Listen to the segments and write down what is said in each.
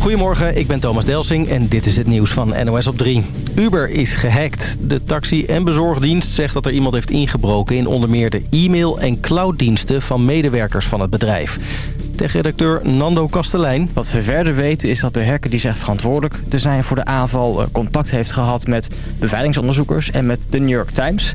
Goedemorgen, ik ben Thomas Delsing en dit is het nieuws van NOS op 3. Uber is gehackt. De taxi- en bezorgdienst zegt dat er iemand heeft ingebroken... in onder meer de e-mail- en clouddiensten van medewerkers van het bedrijf tech-redacteur Nando Kastelein. Wat we verder weten is dat de hacker die zegt verantwoordelijk te zijn voor de aanval... Eh, contact heeft gehad met beveiligingsonderzoekers en met de New York Times.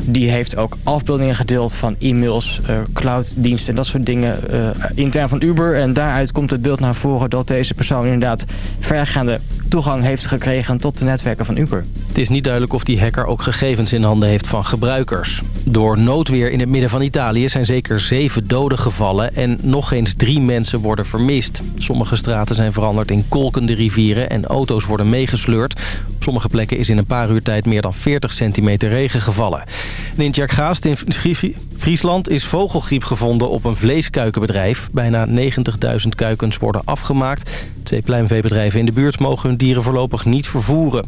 Die heeft ook afbeeldingen gedeeld van e-mails, uh, clouddiensten en dat soort dingen uh, intern van Uber. En daaruit komt het beeld naar voren dat deze persoon inderdaad vergaande toegang heeft gekregen tot de netwerken van Uber. Het is niet duidelijk of die hacker ook gegevens in handen heeft van gebruikers. Door noodweer in het midden van Italië zijn zeker zeven doden gevallen en nog eens drie mensen worden vermist. Sommige straten zijn veranderd in kolkende rivieren en auto's worden meegesleurd. Op sommige plekken is in een paar uur tijd meer dan 40 centimeter regen gevallen. En in Tjerkgaast in Friesland is vogelgriep gevonden op een vleeskuikenbedrijf. Bijna 90.000 kuikens worden afgemaakt. Twee pluimveebedrijven in de buurt mogen hun dieren voorlopig niet vervoeren.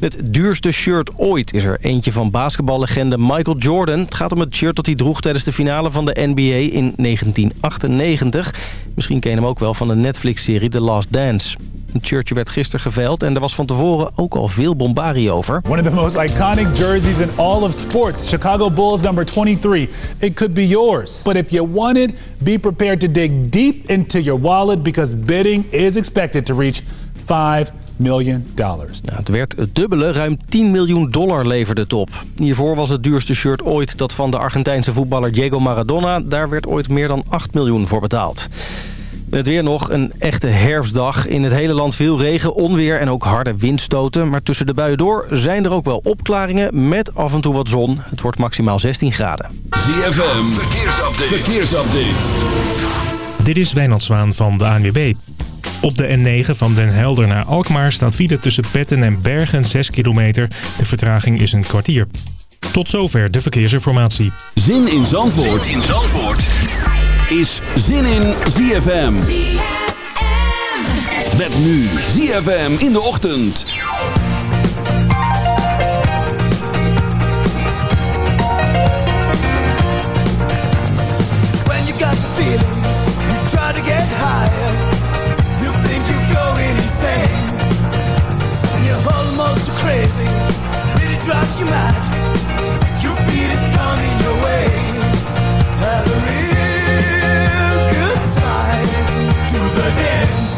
Het duurste shirt ooit is er eentje van basketballegende Michael Jordan. Het gaat om het shirt dat hij droeg tijdens de finale van de NBA in 1998. Misschien ken je hem ook wel van de Netflix-serie The Last Dance. Het shirtje werd gisteren geveild en er was van tevoren ook al veel bombarie over. One of the most iconic jerseys in all of sports. Chicago Bulls number 23. It could be yours. But if you want it, be prepared to dig deep into your wallet because bidding is expected to reach 5 miljoen dollars. Nou, het werd het dubbele, ruim 10 miljoen dollar leverde het op. Hiervoor was het duurste shirt ooit dat van de Argentijnse voetballer Diego Maradona. Daar werd ooit meer dan 8 miljoen voor betaald. Het weer nog een echte herfstdag. In het hele land veel regen, onweer en ook harde windstoten. Maar tussen de buien door zijn er ook wel opklaringen met af en toe wat zon. Het wordt maximaal 16 graden. ZFM, verkeersupdate. verkeersupdate. Dit is Wijnand Zwaan van de ANWB. Op de N9 van Den Helder naar Alkmaar staat file tussen Petten en Bergen 6 kilometer. De vertraging is een kwartier. Tot zover de verkeersinformatie. Zin in Zandvoort, zin in Zandvoort. is Zin in ZFM. Met nu ZFM in de ochtend. When you got the feeling, you try to get higher. You're crazy, really drives you mad. You feel it coming your way. Have a real good time to the dance.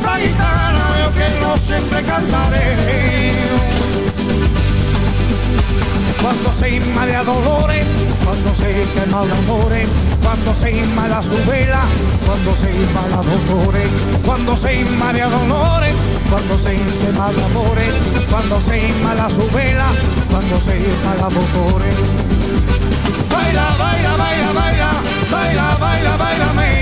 Tan gitana yo que no siempre cantaré. Cuando se inmala dolores, cuando se quema de amores, cuando se inmala su vela, cuando se inmala dolores, cuando se inmala dolores, cuando se quema de amores, cuando se inmala su vela, cuando se inmala dolores. Baila, baila, baila, baila, baila, baila, baila, me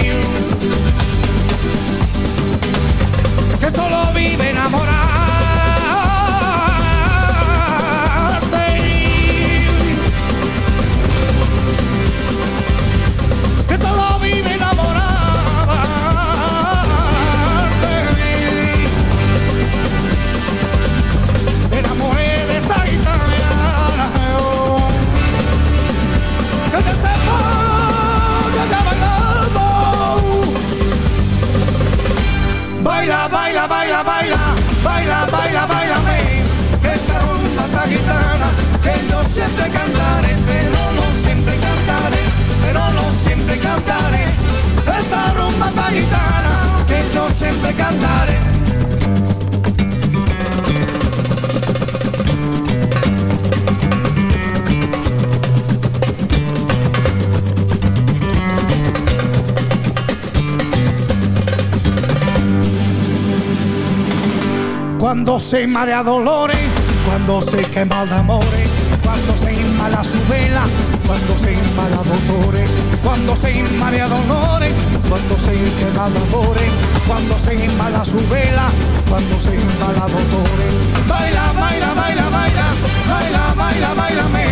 Se marea dolores, cuando se quema de amores, cuando se inmala su vela, cuando se inmala dolores, cuando se inmala dolores, cuando se quema de amores, cuando se inmala su vela, cuando se inmala dolores. Baila, baila, baila, baila, baila, baila, baila, me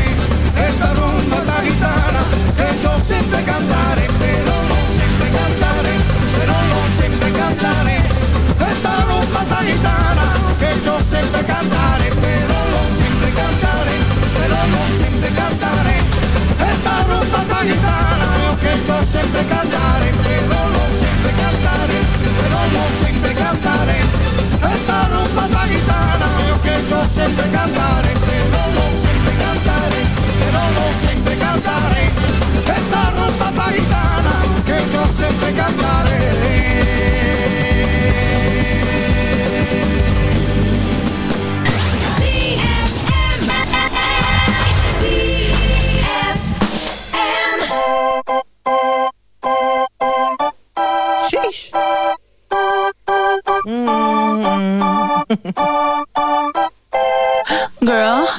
esta rumba esta gitana que yo siempre cantaré, yo siempre cantaré, pero no siempre cantaré, pero no siempre cantaré. Esta rumba tan gitana, que yo siempre cantaré, pero no siempre cantaré, pero no siempre cantaré. Esta rumba tan gitana, que yo siempre cantaré,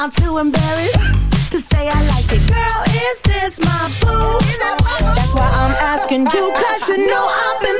I'm too embarrassed to say I like it. Girl, is this my boo? That's why I'm asking you, cause you know I've been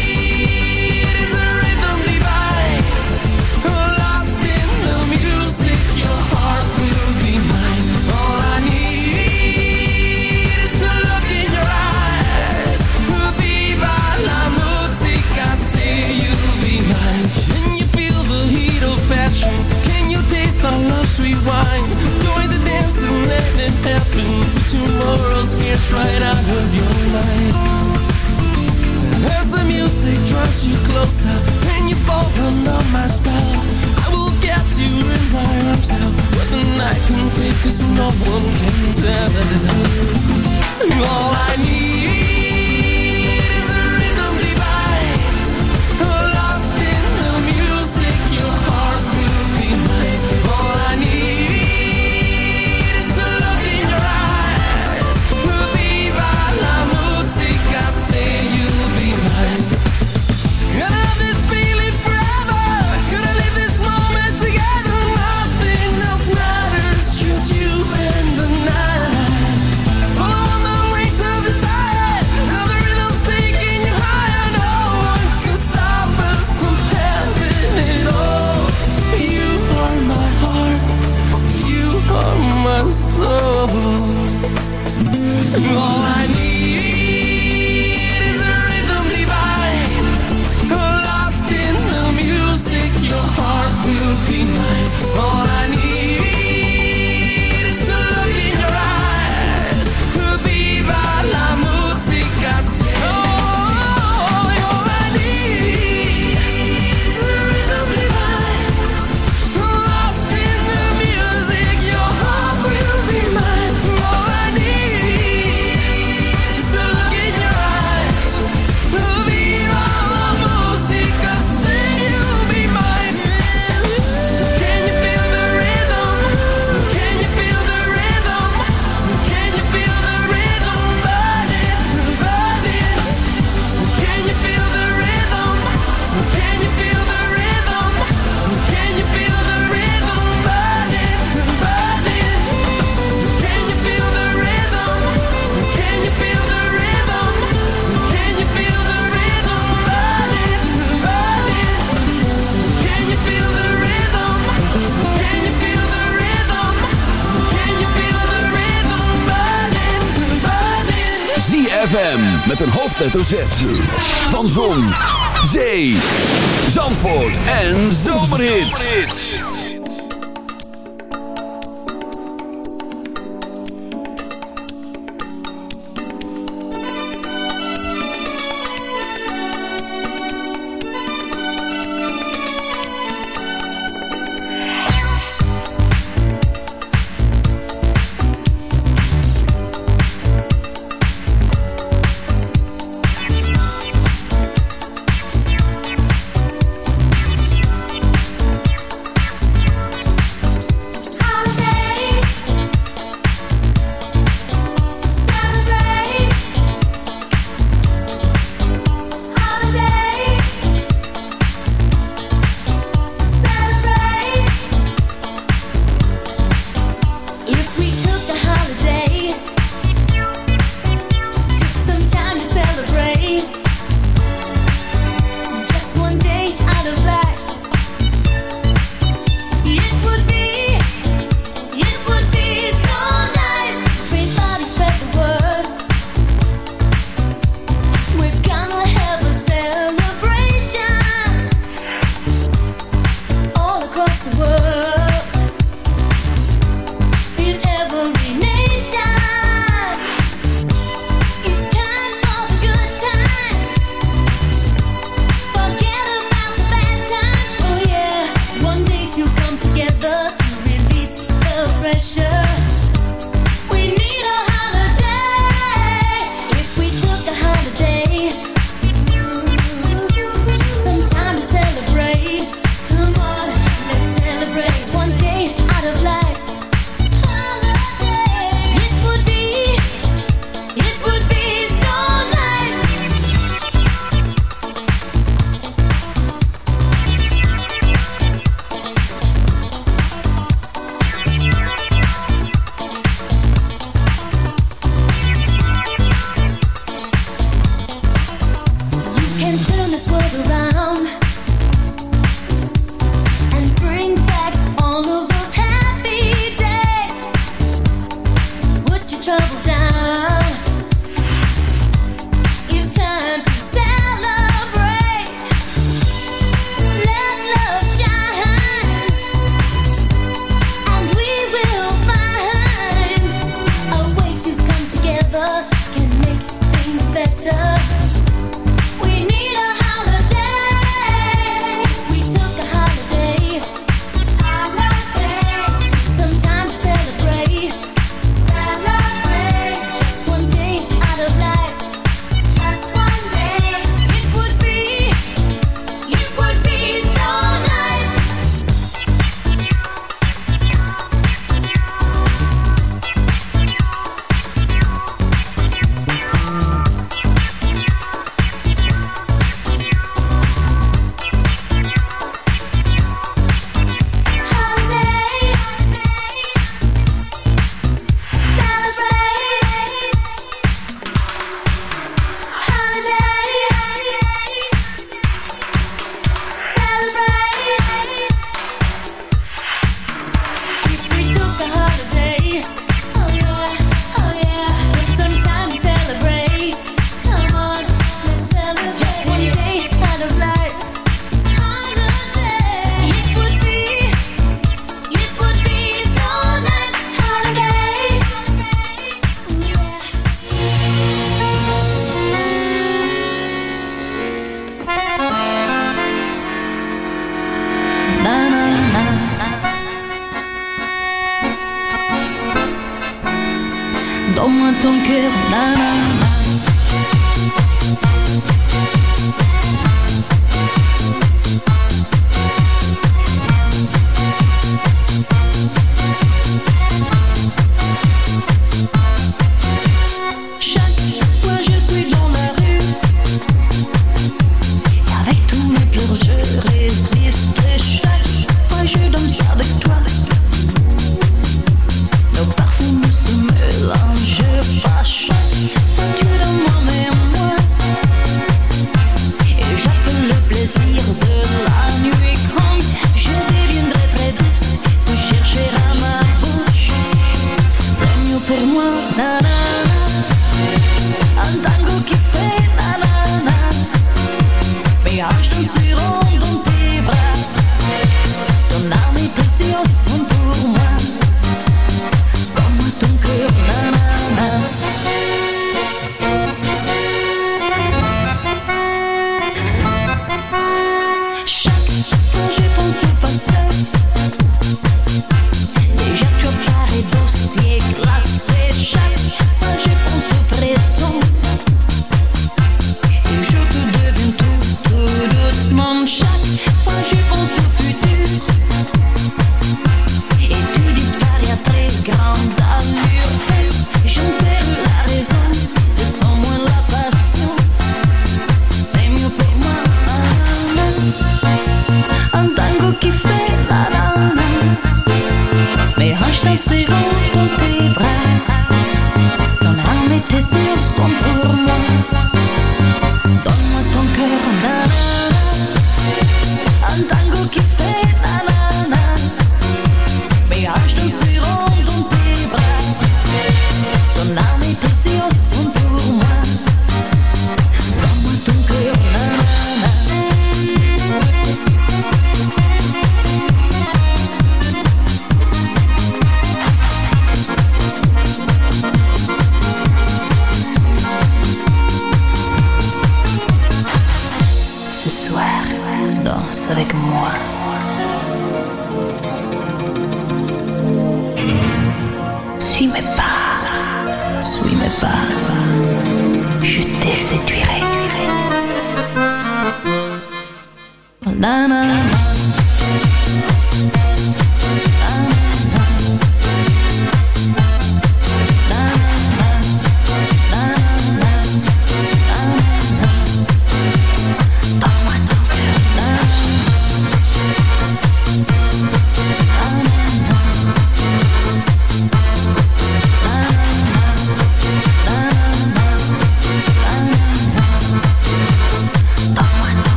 sweet wine. join the dance and let it happen. The tomorrow's here right out of your mind. As the music drops you closer and you fall under my spell, I will get you in my arms now. What the night can take, cause no one can tell. All I need. all De Z van Zon,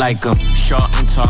like 'em short and tall,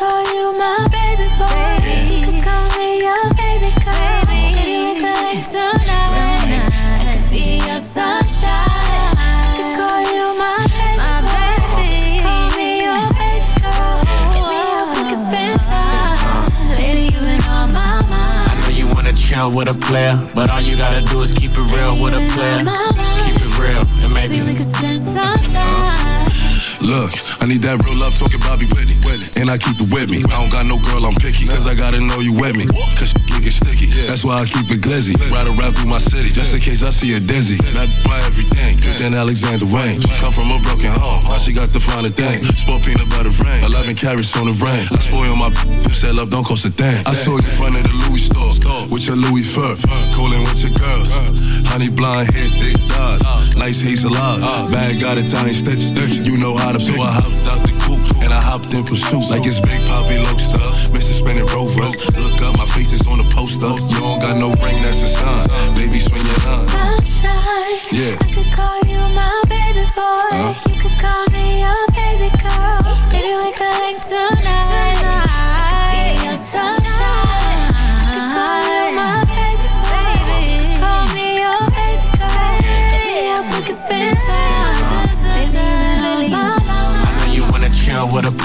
call you my baby boy. Baby. You could call me your baby girl. Baby. Anyway, tonight, tonight, I could be your sunshine. Chill with a player, but all you gotta do is keep it real with a player. Keep it real, and maybe, maybe we could spend some Look, I need that real love talking Bobby Whitney. And I keep it with me. I don't got no girl, I'm picky. Cause I gotta know you with me. Cause she get sticky. That's why I keep it glizzy. Ride around through my city. Just in case I see a dizzy. Not by everything. Than Alexander Wayne. Come from a broken home. Now she got the finer thing. Sport peanut butter rain. 11 carrots on the rain. I spoil my who said love don't cost a thing. I saw you in front of the Louis store. With your Louis fur. Cooling with your girls. Honey blonde hair, thick thighs. Nice hazel eyes. Bag got Italian stitches. You know how to pick. So I hopped out the coupe and I hopped in pursuit. Like it's Big Poppy Lobster. Mr. Spinning Rovers. Look up, my face is on the poster. You don't got no ring, that's a sign. Baby, swing your line. Sunshine. Yeah. I could call you my baby boy. Huh? You could call me your baby girl. Maybe we could link tonight.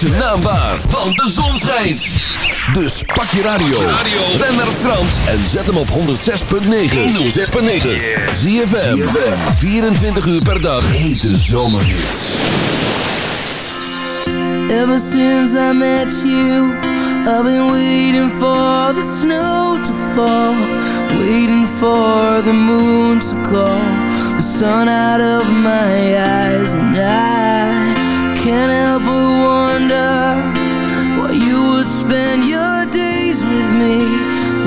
zijn naam waar, want de zon schijnt. Dus pak je radio, ben naar Frans en zet hem op 106.9. 106.9. Zie je 24 uur per dag. Hete zomerhits. Ever since I met you, I've been waiting for the snow to fall. Waiting for the moon to call. The sun out of my eyes and I can't help but wonder me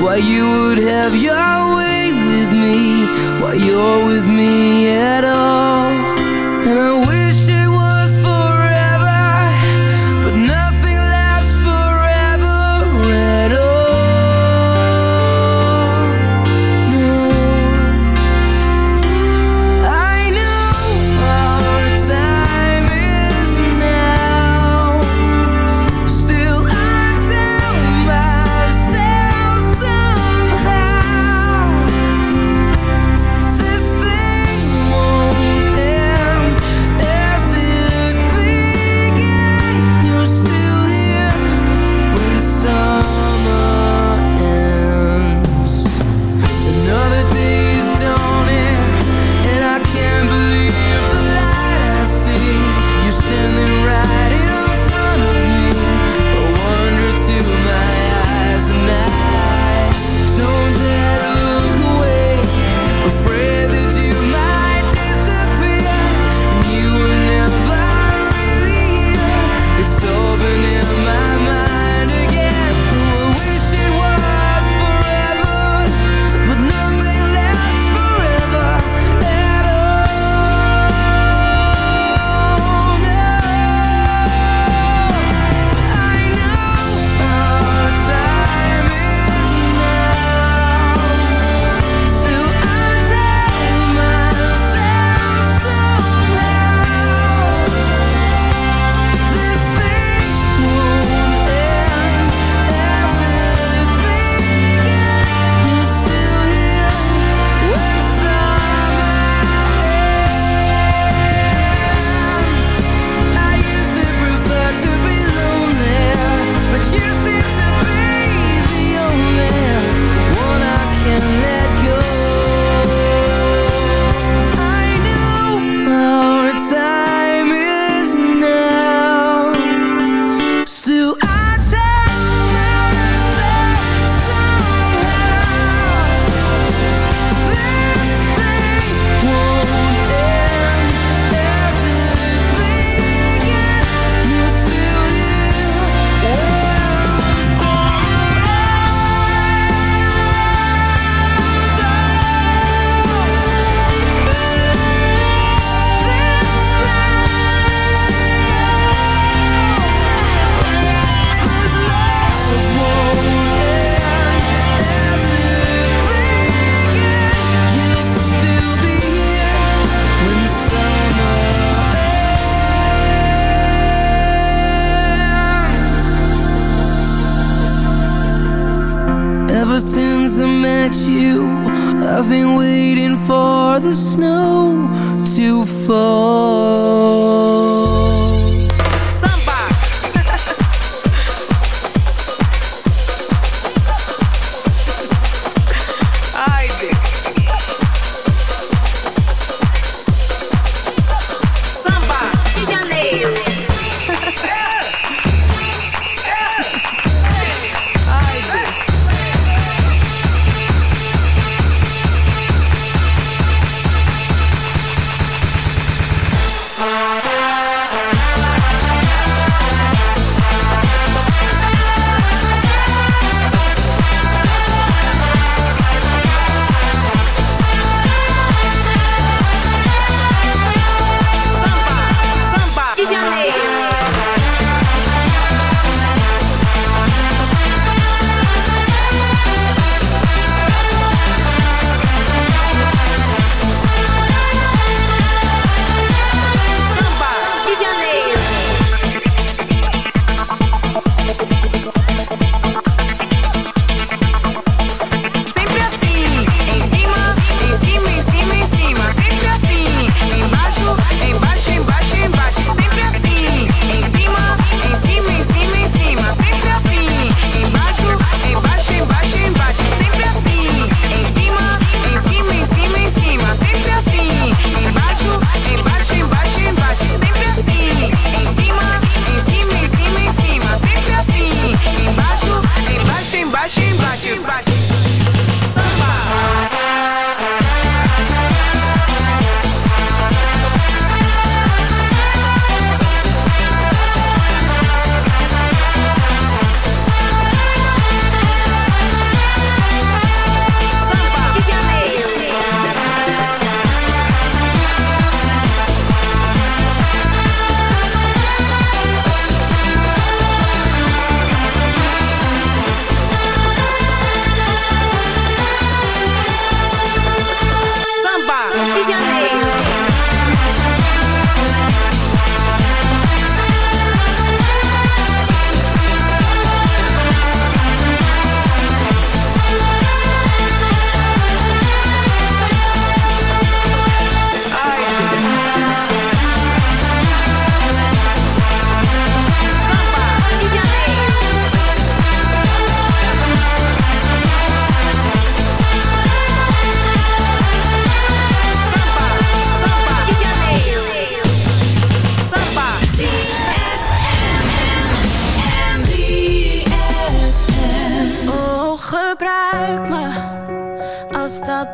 Why you would have your way with me Why you're with me at all. And I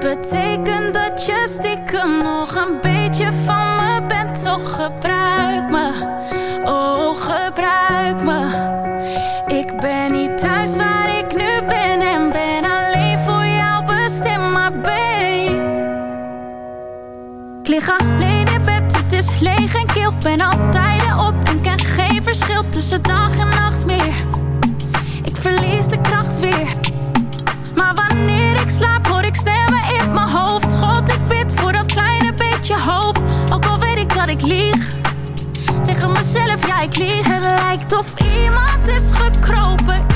betekent dat je stiekem nog een beetje van me bent, toch gebruik me. Oh, gebruik me. Ik ben niet thuis waar ik nu ben en ben alleen voor jou bestemd, maar. Ik lig alleen in bed, het is leeg en kil. Ben altijd op en krijg geen verschil tussen dag en nacht meer. Ik verlies de kracht weer. Maar wanneer ik slaap hoor ik stemmen in mijn hoofd. God, ik bid voor dat kleine beetje hoop. Ook al weet ik dat ik lieg. Tegen mezelf, ja ik lieg. Het lijkt of iemand is gekropen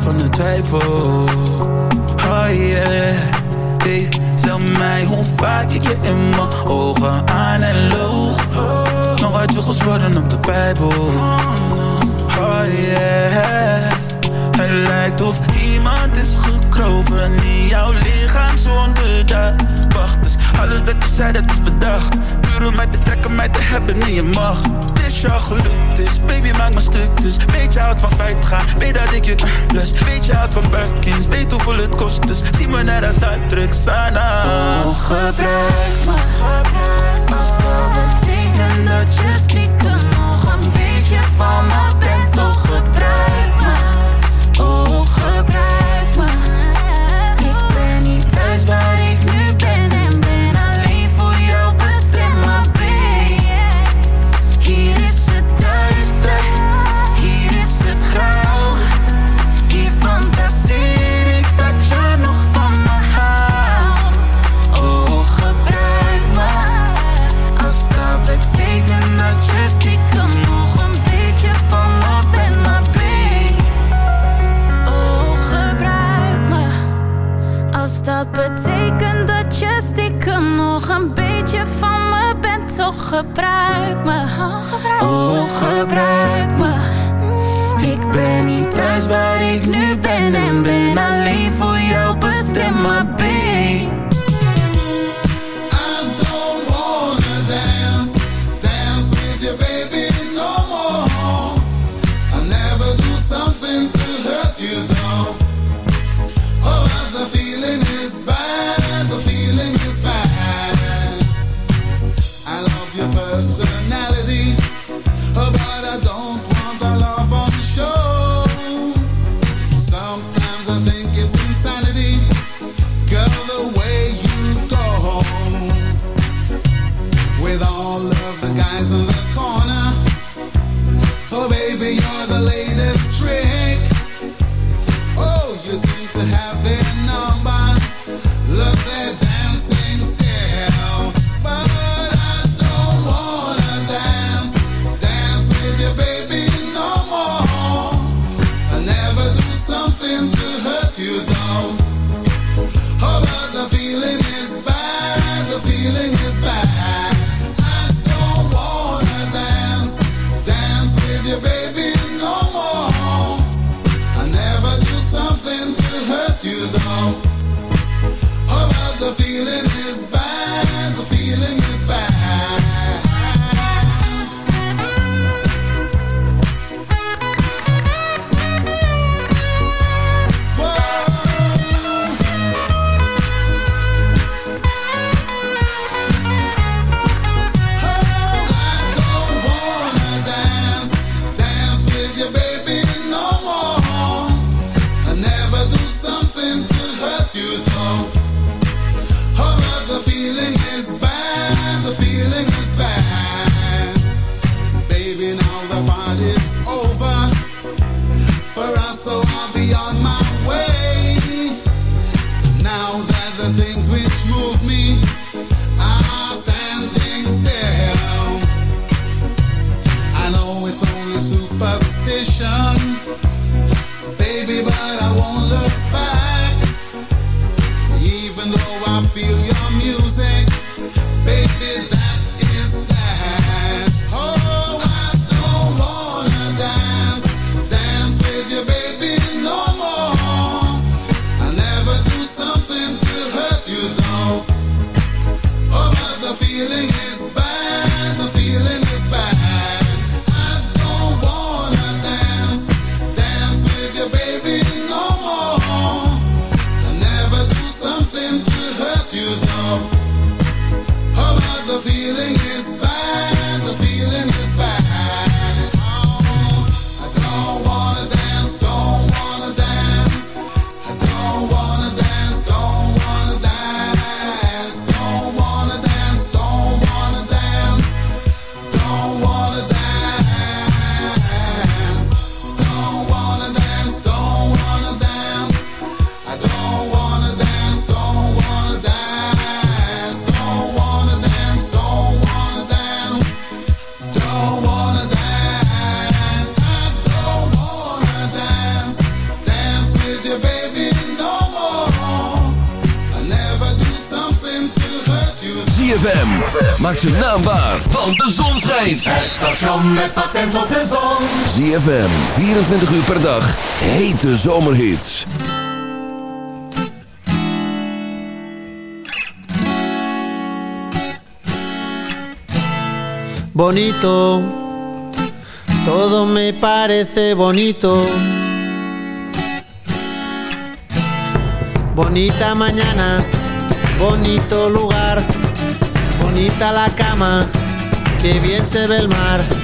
van de twijfel. Oh yeah. Hey, zeg mij hoe vaak ik je in mijn ogen aan en loog Nog uit je gesproken op de Bijbel. Oh yeah. Het lijkt of iemand is gekropen in jouw lichaam zonder dat Wacht, dus alles dat je zei dat is bedacht. Puur om mij te trekken, mij te hebben in je macht. Het is jou gelukt, dus baby maak me stuk. Dus Weet je houdt van kwijtgaan, weet dat ik je lust. Weet je houdt van Birkins, weet hoeveel het kost. Dus Zie me net als uitdruk, Sana. Oh, gebruik me Als dat betekent dat je stiekem nog een beetje van me bent. Toch gebruik me Oh, gebruik me gebruik me Oh, gebruik me. Ik ben niet thuis waar ik nu ben En ben alleen voor jou bestemd Maar insanity, girl, the way you go. With all of the guys in the corner, oh baby, you're the latest trick. ZFM, 24 uur per dag, hete zomerhits. bonito, todo me parece bonito. Bonita mañana, bonito lugar, bonita la cama, que bien se ve el mar.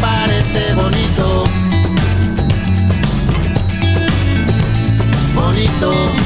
parece bonito, bonito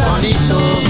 Bonito.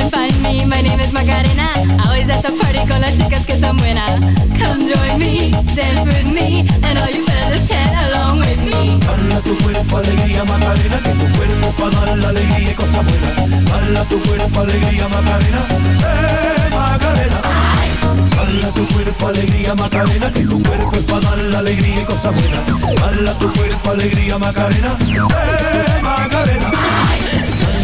and find me, my name is Macarena. Always at the party con las chicas que están buenas. Come join me, dance with me, and all you fellas chat along with me. Dala tu cuerpo alegría Macarena, que tu cuerpo para dar la alegría y cosas buenas. Dala tu cuerpo alegría Macarena, eh Macarena. Dala tu cuerpo alegría Macarena, que tu cuerpo es para dar la alegría y cosas buenas. Dala tu cuerpo alegría Macarena, eh Macarena.